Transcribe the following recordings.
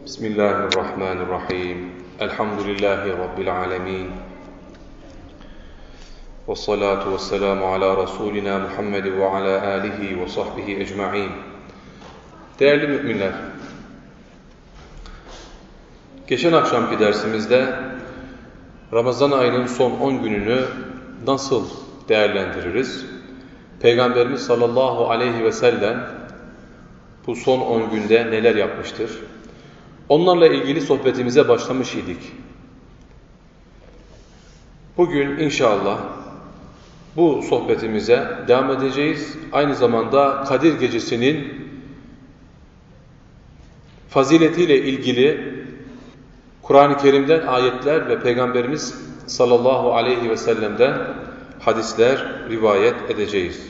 بسم الله الرحمن الرحيم الحمد لله رب العالمين والصلاة والسلام على رسولنا Muhammed ve ala alihi ve sahbihi ecma'in. Değerli müminler, geçen akşamki dersimizde Ramazan ayının son 10 gününü nasıl değerlendiririz? Peygamberimiz sallallahu aleyhi ve sellem bu son 10 günde neler yapmıştır? Onlarla ilgili sohbetimize başlamış idik. Bugün inşallah bu sohbetimize devam edeceğiz. Aynı zamanda Kadir Gecesi'nin faziletiyle ilgili Kur'an-ı Kerim'den ayetler ve Peygamberimiz sallallahu aleyhi ve sellem'den hadisler rivayet edeceğiz.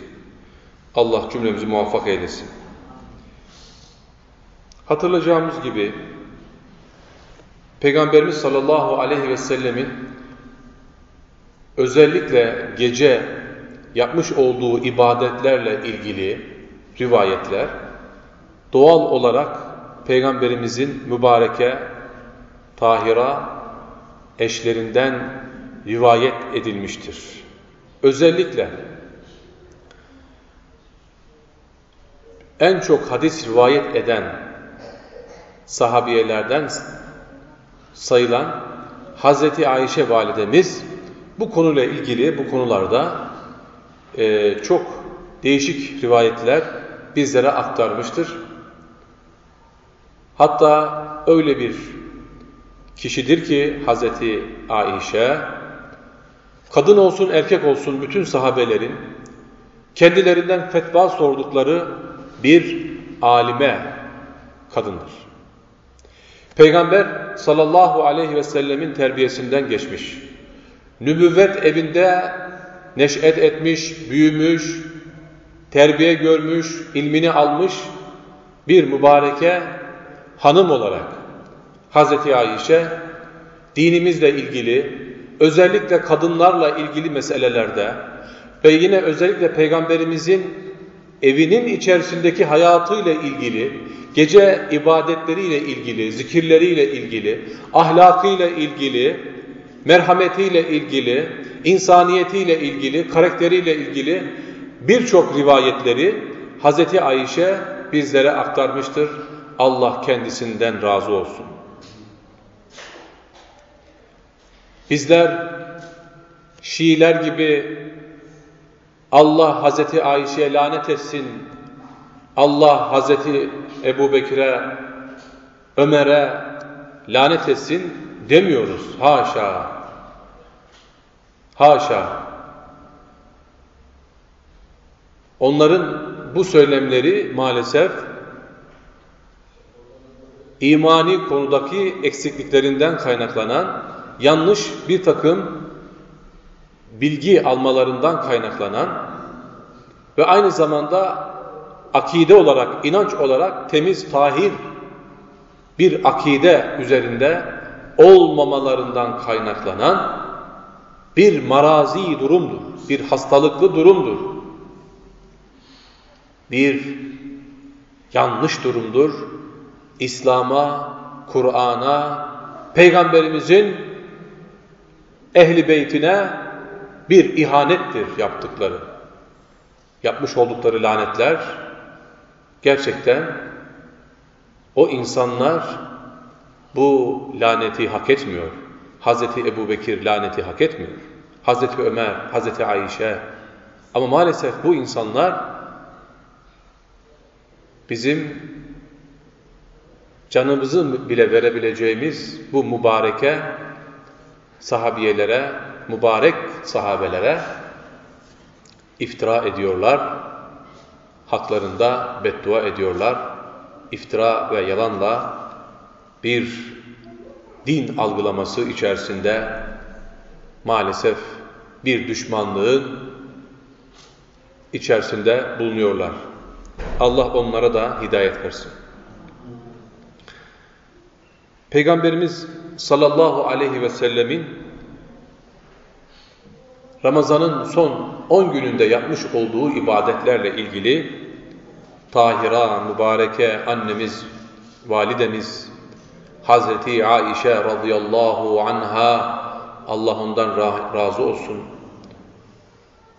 Allah cümlemizi muvaffak eylesin. Hatırlayacağımız gibi Peygamberimiz sallallahu aleyhi ve sellemin özellikle gece yapmış olduğu ibadetlerle ilgili rivayetler doğal olarak Peygamberimizin mübareke, tahira eşlerinden rivayet edilmiştir. Özellikle en çok hadis rivayet eden sahabiyelerden sayılan Hazreti Ayşe validemiz bu konuyla ilgili bu konularda e, çok değişik rivayetler bizlere aktarmıştır. Hatta öyle bir kişidir ki Hazreti Ayşe kadın olsun erkek olsun bütün sahabelerin kendilerinden fetva sordukları bir alime kadındır. Peygamber sallallahu aleyhi ve sellemin terbiyesinden geçmiş. Nübüvvet evinde neş'et etmiş, büyümüş, terbiye görmüş, ilmini almış bir mübareke hanım olarak Hazreti Ayşe dinimizle ilgili özellikle kadınlarla ilgili meselelerde ve yine özellikle peygamberimizin evinin içerisindeki hayatıyla ilgili, gece ibadetleriyle ilgili, zikirleriyle ilgili, ahlakıyla ilgili, merhametiyle ilgili, insaniyetiyle ilgili, karakteriyle ilgili birçok rivayetleri Hazreti Ayşe bizlere aktarmıştır. Allah kendisinden razı olsun. Bizler Şiiler gibi Allah Hazreti Ayşe'ye lanet etsin, Allah Hazreti Ebu Bekir'e, Ömer'e lanet etsin demiyoruz. Haşa. Haşa. Onların bu söylemleri maalesef imani konudaki eksikliklerinden kaynaklanan yanlış bir takım bilgi almalarından kaynaklanan ve aynı zamanda akide olarak, inanç olarak temiz, tahir bir akide üzerinde olmamalarından kaynaklanan bir marazi durumdur, bir hastalıklı durumdur. Bir yanlış durumdur. İslam'a, Kur'an'a, Peygamberimizin ehli beytine bir ihanettir yaptıkları. Yapmış oldukları lanetler gerçekten o insanlar bu laneti hak etmiyor. Hazreti Ebu Bekir laneti hak etmiyor. Hazreti Ömer, Hazreti Ayşe. Ama maalesef bu insanlar bizim canımızı bile verebileceğimiz bu mübareke sahabiyelere, mübarek sahabelere iftira ediyorlar. Haklarında beddua ediyorlar. İftira ve yalanla bir din algılaması içerisinde maalesef bir düşmanlığın içerisinde bulunuyorlar. Allah onlara da hidayet versin. Peygamberimiz sallallahu aleyhi ve sellemin Ramazan'ın son 10 gününde yapmış olduğu ibadetlerle ilgili Tahira, mübareke annemiz, validemiz Hazreti Aişe radıyallahu anha Allah ondan razı olsun.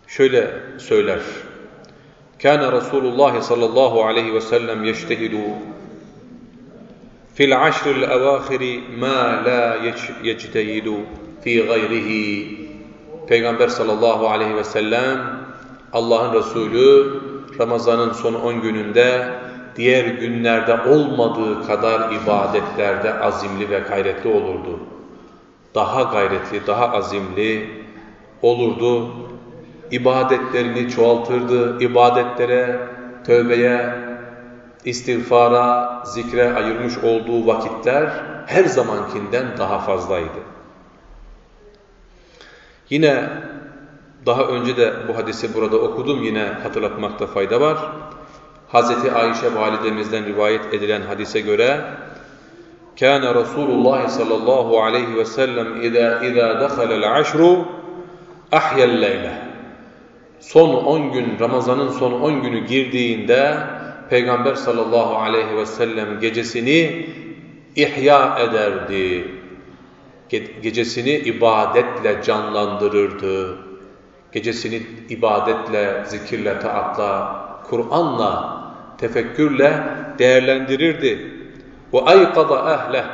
Şöyle söyler. Kana Resulullah sallallahu aleyhi ve sellem yeştehidu fil ashril evâhiri ma la yectehidu fi gayrihi. Peygamber sallallahu aleyhi ve sellem Allah'ın Resulü Ramazan'ın son 10 gününde diğer günlerde olmadığı kadar ibadetlerde azimli ve gayretli olurdu. Daha gayretli, daha azimli olurdu. İbadetlerini çoğaltırdı. İbadetlere, tövbeye, istiğfara, zikre ayırmış olduğu vakitler her zamankinden daha fazlaydı. Yine daha önce de bu hadisi burada okudum yine hatırlatmakta fayda var. Hazreti Ayşe validemizden rivayet edilen hadise göre كان رسول الله صلى الله عليه وسلم إذا إذا دخل العشر أحيا الليلة Son 10 gün Ramazan'ın son 10 günü girdiğinde Peygamber sallallahu aleyhi ve sellem gecesini ihya ederdi. Gecesini ibadetle canlandırırdı. Gecesini ibadetle, zikirle, taatla, Kur'an'la, tefekkürle değerlendirirdi. Ve aykada ehle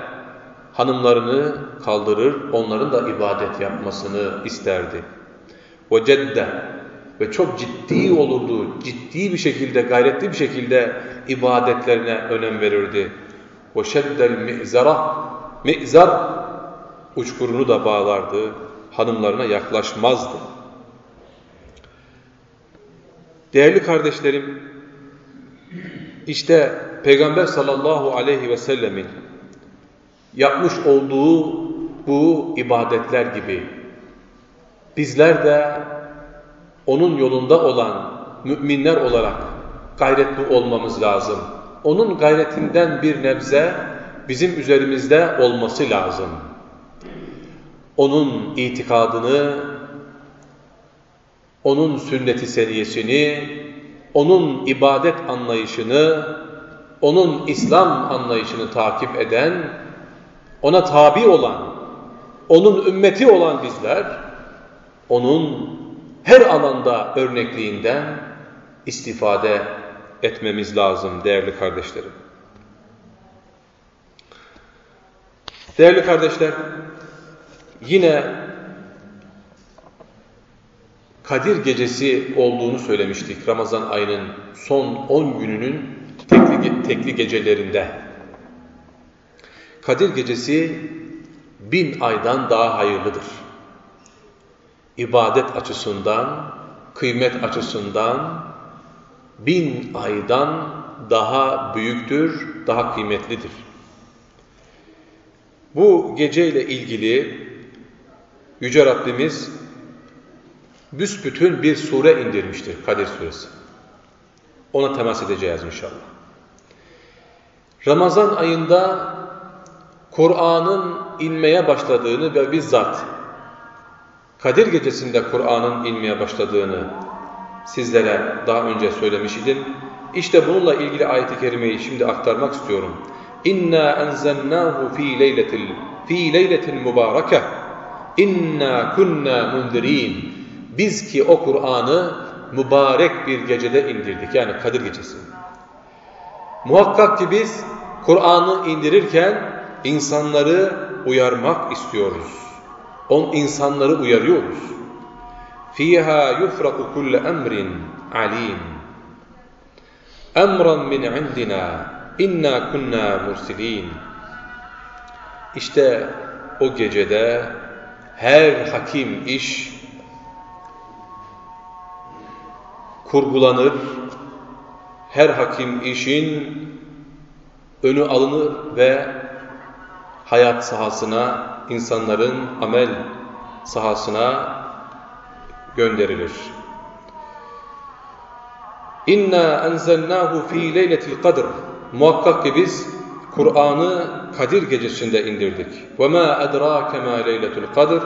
hanımlarını kaldırır, onların da ibadet yapmasını isterdi. Ve cedde ve çok ciddi olurdu, ciddi bir şekilde, gayretli bir şekilde ibadetlerine önem verirdi. Ve şeddel mi'zara mi'zar uçkurunu da bağlardı, hanımlarına yaklaşmazdı. Değerli kardeşlerim, işte Peygamber sallallahu aleyhi ve sellemin yapmış olduğu bu ibadetler gibi bizler de onun yolunda olan müminler olarak gayretli olmamız lazım. Onun gayretinden bir nebze bizim üzerimizde olması lazım. Onun itikadını, onun sünnet-i seniyesini, onun ibadet anlayışını, onun İslam anlayışını takip eden, ona tabi olan, onun ümmeti olan bizler, onun her alanda örnekliğinden istifade etmemiz lazım değerli kardeşlerim. Değerli kardeşler, yine Kadir gecesi olduğunu söylemiştik Ramazan ayının son 10 gününün tekli, tekli gecelerinde. Kadir gecesi bin aydan daha hayırlıdır. İbadet açısından, kıymet açısından bin aydan daha büyüktür, daha kıymetlidir. Bu geceyle ilgili Yüce Rabbimiz büsbütün bir sure indirmiştir Kadir Suresi. Ona temas edeceğiz inşallah. Ramazan ayında Kur'an'ın inmeye başladığını ve bizzat Kadir gecesinde Kur'an'ın inmeye başladığını sizlere daha önce söylemiş idim. İşte bununla ilgili ayet-i kerimeyi şimdi aktarmak istiyorum. İnna enzelnahu fi leyletil fi leyletin mübareke. İnna kunna munzirin. Biz ki o Kur'an'ı mübarek bir gecede indirdik. Yani Kadir gecesi. Muhakkak ki biz Kur'an'ı indirirken insanları uyarmak istiyoruz. On insanları uyarıyoruz. Fiha yufraku kullu emrin alim. Emran min indina inna kunna mursilin. İşte o gecede her hakim iş kurgulanır, her hakim işin önü alınır ve hayat sahasına, insanların amel sahasına gönderilir. İnna enzelnahu fi leyletil kadr. Muhakkak ki biz Kur'an'ı Kadir gecesinde indirdik. Ma edrake ma leyletul kadr.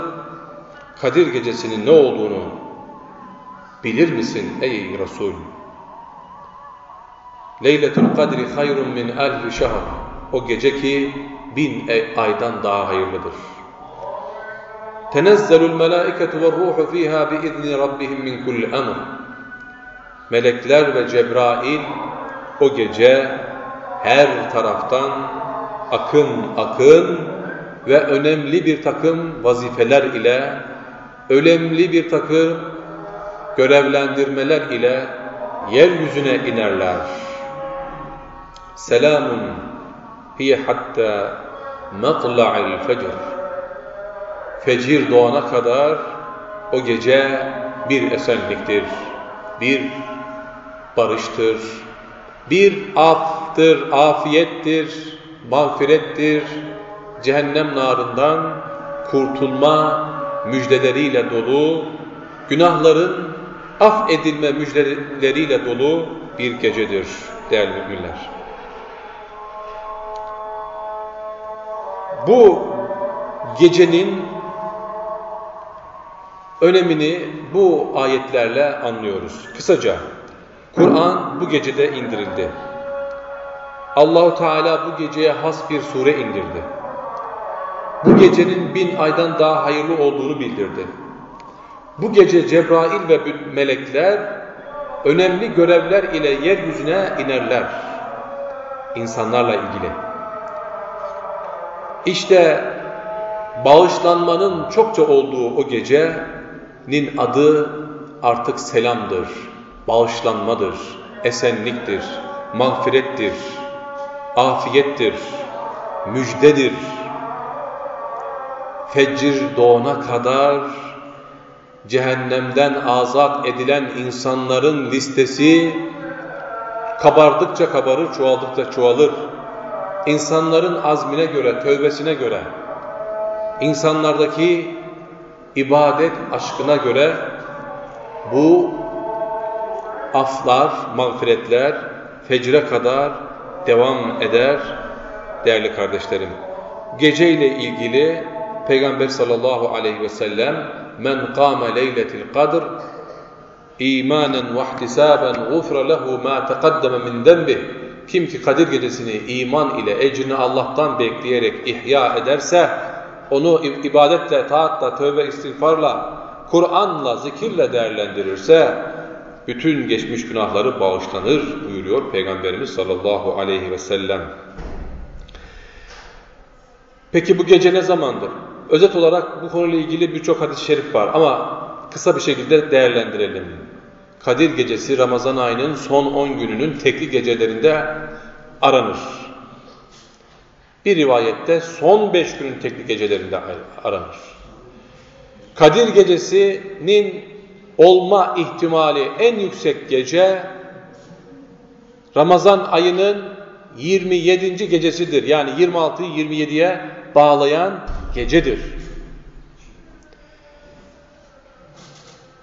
Kadir gecesinin ne olduğunu bilir misin ey Resul? Leyletul kadri hayrun min elfi şehr. O gece ki bin e, aydan daha hayırlıdır. Tenezzelul melâiketu ve ruhu fîhâ biizni rabbihim min kulli emr. Melekler ve Cebrail o gece her taraftan akın akın ve önemli bir takım vazifeler ile, önemli bir takım görevlendirmeler ile yeryüzüne inerler. Selamun hiye hatta matla'il fecr. Fecir doğana kadar o gece bir esenliktir, bir barıştır, bir aftır, afiyettir, mağfirettir, cehennem narından kurtulma müjdeleriyle dolu, günahların af edilme müjdeleriyle dolu bir gecedir değerli müminler. Bu gecenin önemini bu ayetlerle anlıyoruz. Kısaca Kur'an bu gecede indirildi. Allahu Teala bu geceye has bir sure indirdi. Bu gecenin bin aydan daha hayırlı olduğunu bildirdi. Bu gece Cebrail ve melekler önemli görevler ile yeryüzüne inerler. İnsanlarla ilgili. İşte bağışlanmanın çokça olduğu o gecenin adı artık selamdır, bağışlanmadır, esenliktir, mağfirettir, afiyettir, müjdedir. Fecir doğana kadar cehennemden azat edilen insanların listesi kabardıkça kabarır, çoğaldıkça çoğalır. İnsanların azmine göre, tövbesine göre, insanlardaki ibadet aşkına göre bu aflar, mağfiretler fecre kadar devam eder değerli kardeşlerim. Gece ile ilgili Peygamber sallallahu aleyhi ve sellem men kâme leyletil kadr imanen ve ihtisaben gufra lehu ma teqaddeme min denbih kim ki Kadir gecesini iman ile ecrini Allah'tan bekleyerek ihya ederse onu ibadetle, taatla, tövbe istiğfarla, Kur'an'la, zikirle değerlendirirse bütün geçmiş günahları bağışlanır buyuruyor Peygamberimiz sallallahu aleyhi ve sellem. Peki bu gece ne zamandır? Özet olarak bu konuyla ilgili birçok hadis-i şerif var ama kısa bir şekilde değerlendirelim. Kadir gecesi Ramazan ayının son 10 gününün tekli gecelerinde aranır. Bir rivayette son 5 günün tekli gecelerinde aranır. Kadir gecesinin olma ihtimali en yüksek gece Ramazan ayının 27. gecesidir. Yani 26'yı 27'ye bağlayan gecedir.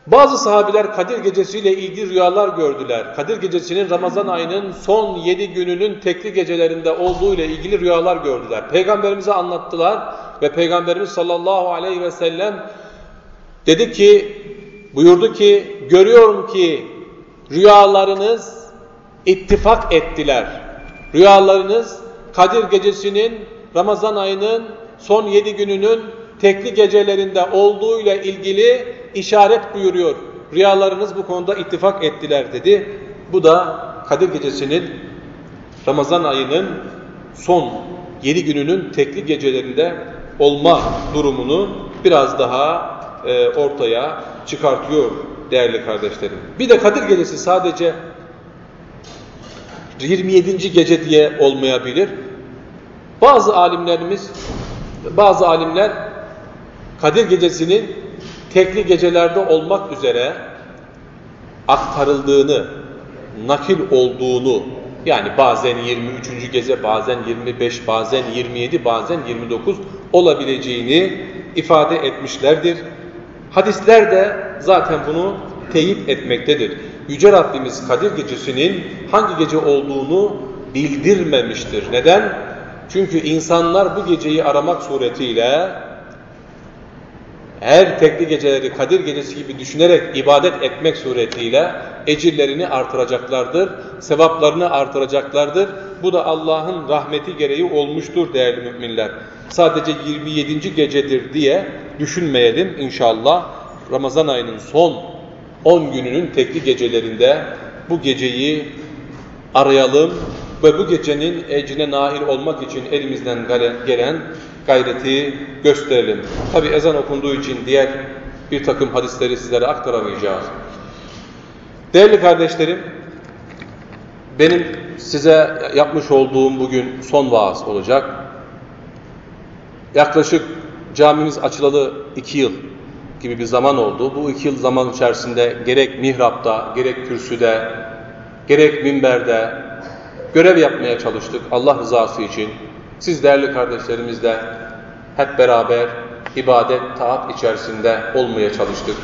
Bazı sahabiler Kadir gecesiyle ilgili rüyalar gördüler. Kadir gecesinin Ramazan ayının son 7 gününün tekli gecelerinde olduğu ile ilgili rüyalar gördüler. Peygamberimize anlattılar ve Peygamberimiz sallallahu aleyhi ve sellem dedi ki buyurdu ki görüyorum ki rüyalarınız ittifak ettiler. Rüyalarınız Kadir gecesinin Ramazan ayının son yedi gününün tekli gecelerinde olduğuyla ilgili işaret buyuruyor. Rüyalarınız bu konuda ittifak ettiler dedi. Bu da Kadir gecesinin Ramazan ayının son yedi gününün tekli gecelerinde olma durumunu biraz daha e, ortaya çıkartıyor değerli kardeşlerim. Bir de Kadir gecesi sadece 27. gece diye olmayabilir. Bazı alimlerimiz, bazı alimler Kadir gecesinin tekli gecelerde olmak üzere aktarıldığını, nakil olduğunu, yani bazen 23. gece, bazen 25, bazen 27, bazen 29 olabileceğini ifade etmişlerdir. Hadisler de zaten bunu teyit etmektedir. Yüce Rabbimiz Kadir Gecesi'nin hangi gece olduğunu bildirmemiştir. Neden? Çünkü insanlar bu geceyi aramak suretiyle her tekli geceleri Kadir gecesi gibi düşünerek ibadet etmek suretiyle ecirlerini artıracaklardır, sevaplarını artıracaklardır. Bu da Allah'ın rahmeti gereği olmuştur değerli müminler. Sadece 27. gecedir diye düşünmeyelim inşallah. Ramazan ayının son 10 gününün tekli gecelerinde bu geceyi arayalım ve bu gecenin ecrine nail olmak için elimizden gelen gayreti gösterelim. Tabi ezan okunduğu için diğer bir takım hadisleri sizlere aktaramayacağız. Değerli kardeşlerim, benim size yapmış olduğum bugün son vaaz olacak. Yaklaşık camimiz açılalı iki yıl gibi bir zaman oldu. Bu iki yıl zaman içerisinde gerek mihrapta, gerek kürsüde, gerek minberde görev yapmaya çalıştık Allah rızası için. Siz değerli kardeşlerimizle hep beraber ibadet, taat içerisinde olmaya çalıştık.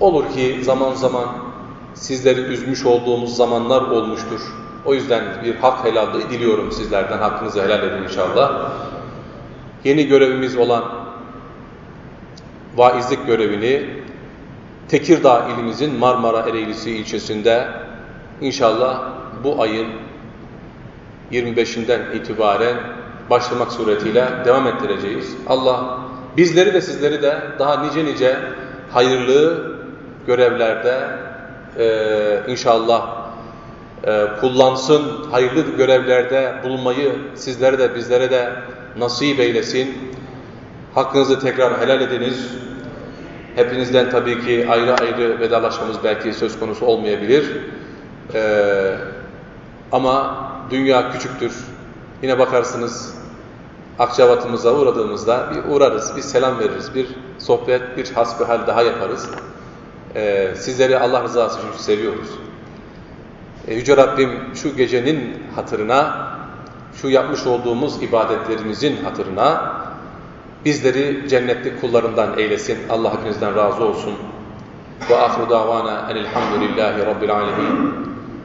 Olur ki zaman zaman sizleri üzmüş olduğumuz zamanlar olmuştur. O yüzden bir hak helallığı diliyorum sizlerden. Hakkınızı helal edin inşallah. Yeni görevimiz olan vaizlik görevini Tekirdağ ilimizin Marmara Ereğlisi ilçesinde inşallah bu ayın 25'inden itibaren başlamak suretiyle devam ettireceğiz. Allah bizleri de sizleri de daha nice nice hayırlı görevlerde e, inşallah e, kullansın, hayırlı görevlerde bulunmayı sizlere de bizlere de nasip eylesin. Hakkınızı tekrar helal ediniz. Hepinizden tabii ki ayrı ayrı vedalaşmamız belki söz konusu olmayabilir. Ee, ama dünya küçüktür. Yine bakarsınız Akçabat'ımıza uğradığımızda bir uğrarız, bir selam veririz, bir sohbet, bir hasbihal daha yaparız. Ee, sizleri Allah rızası için seviyoruz. Ee, Yüce Rabbim şu gecenin hatırına, şu yapmış olduğumuz ibadetlerimizin hatırına bizleri cennetli kullarından eylesin. Allah hepinizden razı olsun. Ve ahru davana enilhamdülillahi rabbil alemin.